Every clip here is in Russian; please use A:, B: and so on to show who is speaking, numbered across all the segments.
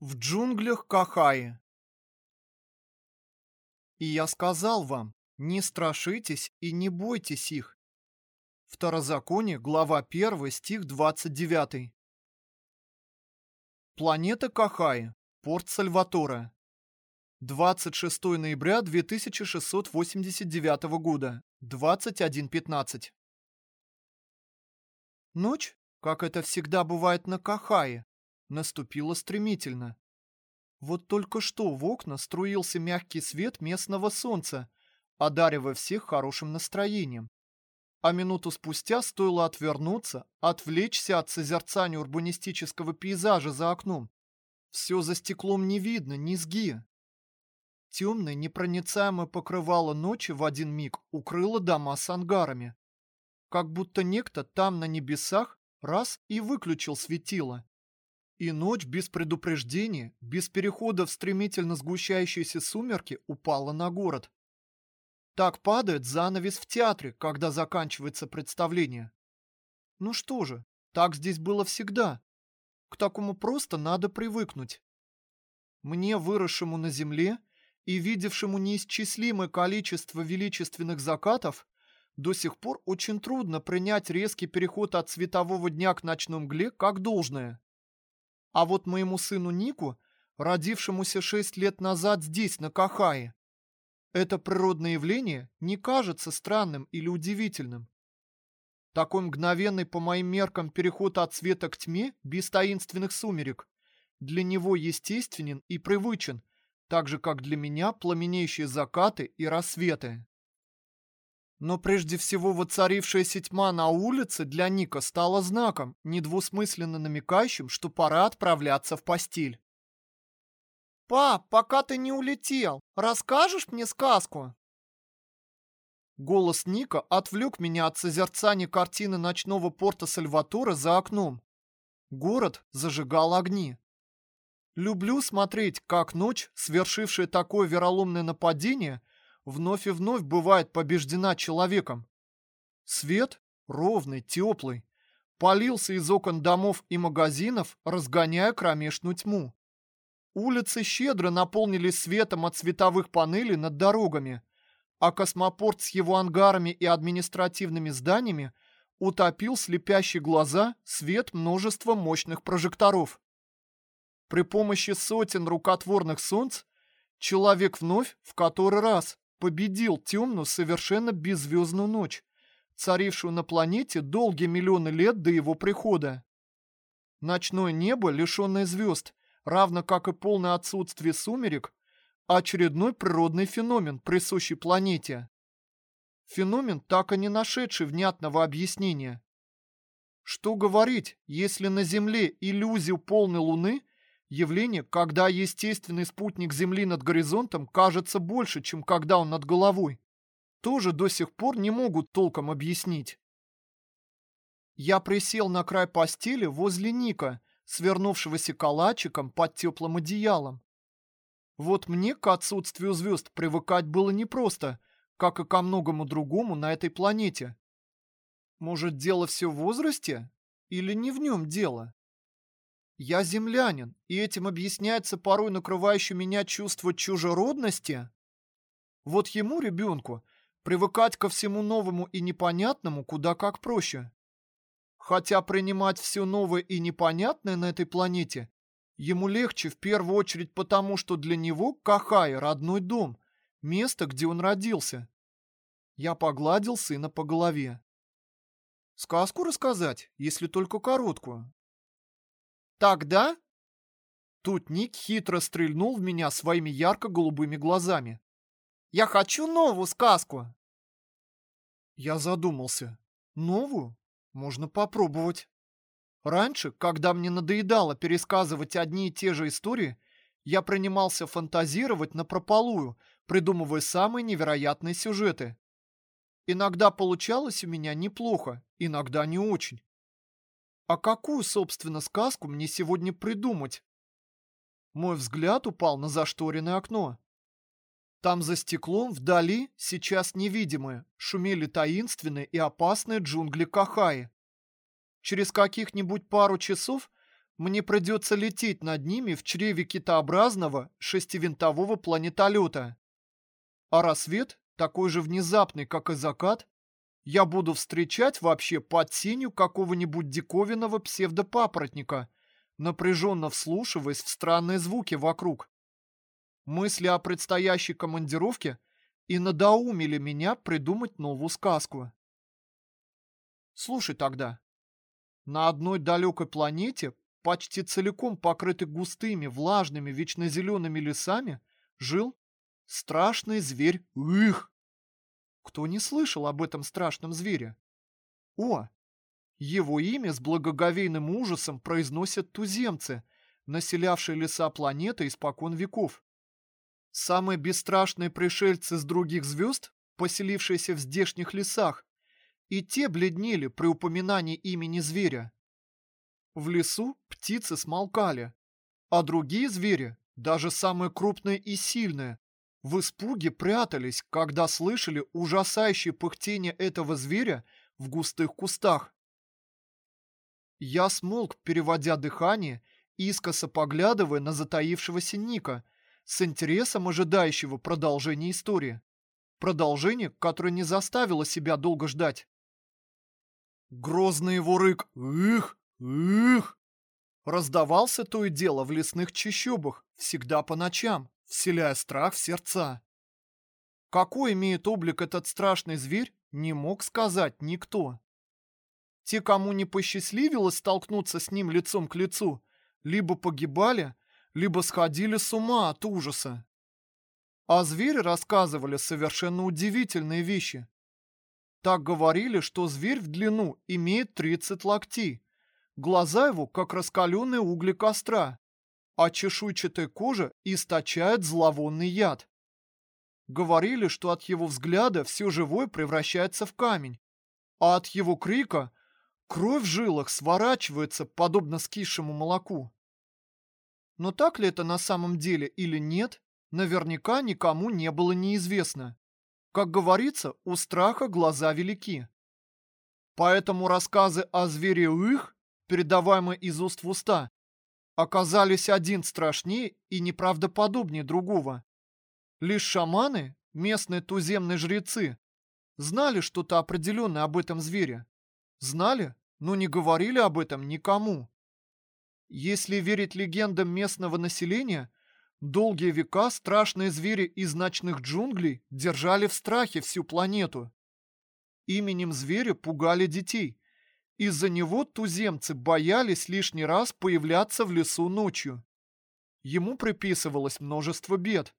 A: В джунглях Кахаи. И я сказал вам, не страшитесь и не бойтесь их. Второзаконие, глава 1, стих 29. Планета Кахаи, порт Сальватора. 26 ноября 2689 года, 21.15. Ночь, как это всегда бывает на Кахае, наступила стремительно. Вот только что в окна струился мягкий свет местного солнца, одаривая всех хорошим настроением. А минуту спустя стоило отвернуться, отвлечься от созерцания урбанистического пейзажа за окном. Все за стеклом не видно, низги. Темное, непроницаемое покрывало ночи в один миг укрыло дома с ангарами. Как будто некто там на небесах раз и выключил светило. И ночь без предупреждения, без перехода в стремительно сгущающиеся сумерки упала на город. Так падает занавес в театре, когда заканчивается представление. Ну что же, так здесь было всегда. К такому просто надо привыкнуть. Мне, выросшему на земле и видевшему неисчислимое количество величественных закатов, до сих пор очень трудно принять резкий переход от светового дня к ночной мгле как должное. А вот моему сыну Нику, родившемуся шесть лет назад здесь, на Кахае, это природное явление не кажется странным или удивительным. Такой мгновенный по моим меркам переход от света к тьме без таинственных сумерек для него естественен и привычен, так же, как для меня пламенеющие закаты и рассветы. Но прежде всего воцарившаяся тьма на улице для Ника стала знаком, недвусмысленно намекающим, что пора отправляться в постель. «Пап, пока ты не улетел, расскажешь мне сказку?» Голос Ника отвлек меня от созерцания картины ночного порта Сальватора за окном. Город зажигал огни. Люблю смотреть, как ночь, свершившая такое вероломное нападение, вновь и вновь бывает побеждена человеком. Свет, ровный, теплый, полился из окон домов и магазинов, разгоняя кромешную тьму. Улицы щедро наполнились светом от световых панелей над дорогами, а космопорт с его ангарами и административными зданиями утопил слепящие глаза свет множества мощных прожекторов. При помощи сотен рукотворных солнц человек вновь в который раз победил темную, совершенно беззвездную ночь, царившую на планете долгие миллионы лет до его прихода. Ночное небо, лишенное звезд, равно как и полное отсутствие сумерек, очередной природный феномен, присущий планете. Феномен, так и не нашедший внятного объяснения. Что говорить, если на Земле иллюзию полной Луны – Явление, когда естественный спутник Земли над горизонтом кажется больше, чем когда он над головой, тоже до сих пор не могут толком объяснить. Я присел на край постели возле Ника, свернувшегося калачиком под теплым одеялом. Вот мне к отсутствию звезд привыкать было непросто, как и ко многому другому на этой планете. Может, дело все в возрасте? Или не в нем дело? Я землянин, и этим объясняется порой накрывающее меня чувство чужеродности. Вот ему, ребенку, привыкать ко всему новому и непонятному куда как проще. Хотя принимать все новое и непонятное на этой планете ему легче в первую очередь потому, что для него Кахай – родной дом, место, где он родился. Я погладил сына по голове. Сказку рассказать, если только короткую. Тогда... Тут Ник хитро стрельнул в меня своими ярко-голубыми глазами. Я хочу новую сказку. Я задумался. Новую? Можно попробовать. Раньше, когда мне надоедало пересказывать одни и те же истории, я принимался фантазировать на напропалую, придумывая самые невероятные сюжеты. Иногда получалось у меня неплохо, иногда не очень. А какую, собственно, сказку мне сегодня придумать? Мой взгляд упал на зашторенное окно. Там за стеклом, вдали, сейчас невидимые, шумели таинственные и опасные джунгли Кахаи. Через каких-нибудь пару часов мне придется лететь над ними в чреве китообразного шестивинтового планетолета. А рассвет, такой же внезапный, как и закат, я буду встречать вообще под сенью какого-нибудь диковинного псевдопапоротника, напряженно вслушиваясь в странные звуки вокруг. Мысли о предстоящей командировке и надоумили меня придумать новую сказку. Слушай тогда. На одной далекой планете, почти целиком покрытой густыми, влажными, вечно зелеными лесами, жил страшный зверь Их. Кто не слышал об этом страшном звере? О, его имя с благоговейным ужасом произносят туземцы, населявшие леса планеты испокон веков. Самые бесстрашные пришельцы с других звезд, поселившиеся в здешних лесах, и те бледнели при упоминании имени зверя. В лесу птицы смолкали, а другие звери, даже самые крупные и сильные, в испуге прятались, когда слышали ужасающее пыхтение этого зверя в густых кустах. Я смолк, переводя дыхание, искоса поглядывая на затаившегося Ника, с интересом ожидающего продолжения истории. Продолжение, которое не заставило себя долго ждать. Грозный его рык «Их! Их!» раздавался то и дело в лесных чащобах, всегда по ночам, вселяя страх в сердца. Какой имеет облик этот страшный зверь, не мог сказать никто. Те, кому не посчастливилось столкнуться с ним лицом к лицу, либо погибали, либо сходили с ума от ужаса. А звери рассказывали совершенно удивительные вещи. Так говорили, что зверь в длину имеет 30 локтей, глаза его, как раскаленные угли костра, а чешуйчатая кожа источает зловонный яд. Говорили, что от его взгляда все живое превращается в камень, а от его крика кровь в жилах сворачивается, подобно скисшему молоку. Но так ли это на самом деле или нет, наверняка никому не было неизвестно. Как говорится, у страха глаза велики. Поэтому рассказы о звере их, передаваемые из уст в уста, оказались один страшнее и неправдоподобнее другого. Лишь шаманы, местные туземные жрецы, знали что-то определенное об этом звере. Знали, но не говорили об этом никому. Если верить легендам местного населения, долгие века страшные звери из ночных джунглей держали в страхе всю планету. Именем зверя пугали детей, из-за него туземцы боялись лишний раз появляться в лесу ночью. Ему приписывалось множество бед.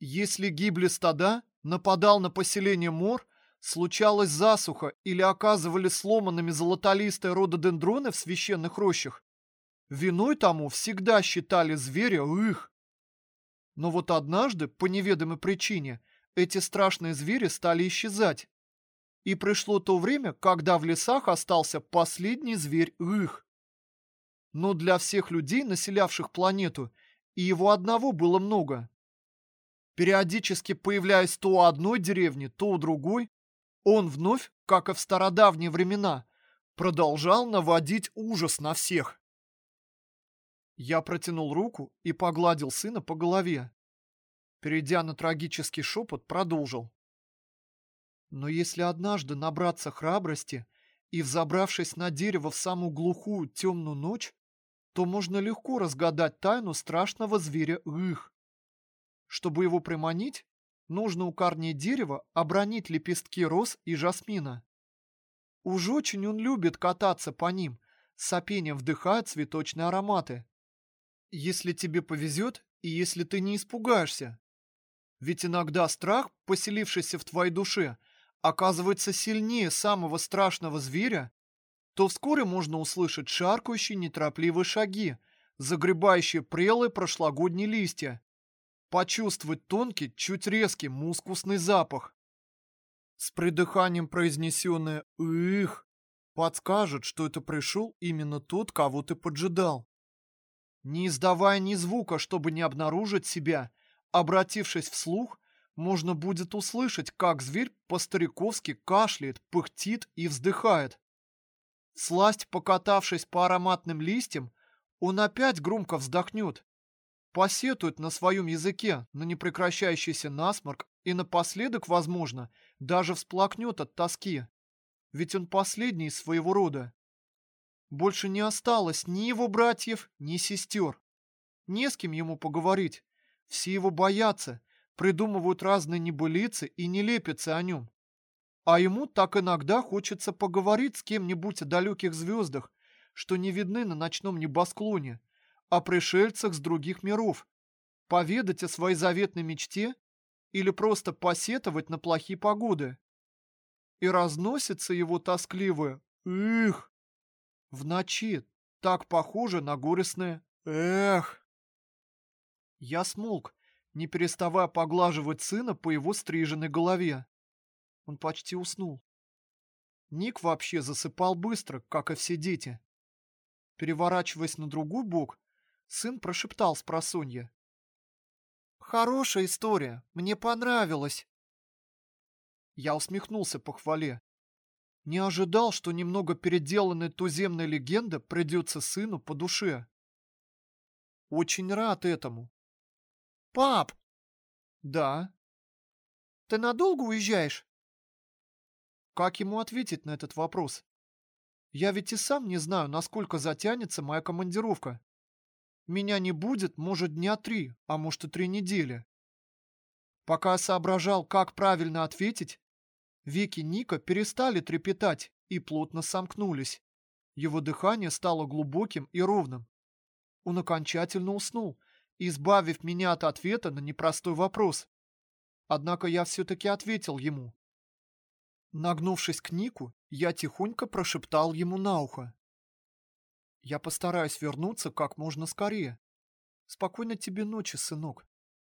A: Если гибли стада, нападал на поселение мор, случалась засуха или оказывали сломанными золотолистые рододендроны в священных рощах, виной тому всегда считали зверя их. Но вот однажды, по неведомой причине, эти страшные звери стали исчезать. И пришло то время, когда в лесах остался последний зверь их. Но для всех людей, населявших планету, и его одного было много. Периодически появляясь то у одной деревни, то у другой, он вновь, как и в стародавние времена, продолжал наводить ужас на всех. Я протянул руку и погладил сына по голове. Перейдя на трагический шепот, продолжил. Но если однажды набраться храбрости и, взобравшись на дерево в самую глухую темную ночь, то можно легко разгадать тайну страшного зверя их. Чтобы его приманить, нужно у корней дерева обронить лепестки роз и жасмина. Уж очень он любит кататься по ним, с сопением вдыхая цветочные ароматы. Если тебе повезет и если ты не испугаешься. Ведь иногда страх, поселившийся в твоей душе, оказывается сильнее самого страшного зверя, то вскоре можно услышать шаркающие неторопливые шаги, загребающие прелые прошлогодние листья, почувствовать тонкий, чуть резкий мускусный запах. С придыханием произнесенное «их» подскажет, что это пришел именно тот, кого ты поджидал. Не издавая ни звука, чтобы не обнаружить себя, обратившись вслух, можно будет услышать, как зверь по-стариковски кашляет, пыхтит и вздыхает. Сласть покатавшись по ароматным листьям, Он опять громко вздохнет, посетует на своем языке на непрекращающийся насморк и напоследок, возможно, даже всплакнет от тоски. Ведь он последний из своего рода. Больше не осталось ни его братьев, ни сестер. Не с кем ему поговорить. Все его боятся, придумывают разные небылицы и не лепятся о нем. А ему так иногда хочется поговорить с кем-нибудь о далеких звездах, что не видны на ночном небосклоне, о пришельцах с других миров, поведать о своей заветной мечте или просто посетовать на плохие погоды. И разносится его тоскливое «Эх!» в ночи, так похоже на горестное «Эх!». Я смолк, не переставая поглаживать сына по его стриженной голове. Он почти уснул. Ник вообще засыпал быстро, как и все дети. Переворачиваясь на другой бок, сын прошептал с просонья. «Хорошая история, мне понравилось!» Я усмехнулся по хвале. Не ожидал, что немного переделанная туземная легенда придется сыну по душе. Очень рад этому. «Пап!» «Да?» «Ты надолго уезжаешь?» Как ему ответить на этот вопрос? Я ведь и сам не знаю, насколько затянется моя командировка. Меня не будет, может, дня три, а может и три недели. Пока я соображал, как правильно ответить, веки Ника перестали трепетать и плотно сомкнулись. Его дыхание стало глубоким и ровным. Он окончательно уснул, избавив меня от ответа на непростой вопрос. Однако я все-таки ответил ему. Нагнувшись к Нику, я тихонько прошептал ему на ухо. «Я постараюсь вернуться как можно скорее. Спокойной тебе ночи, сынок».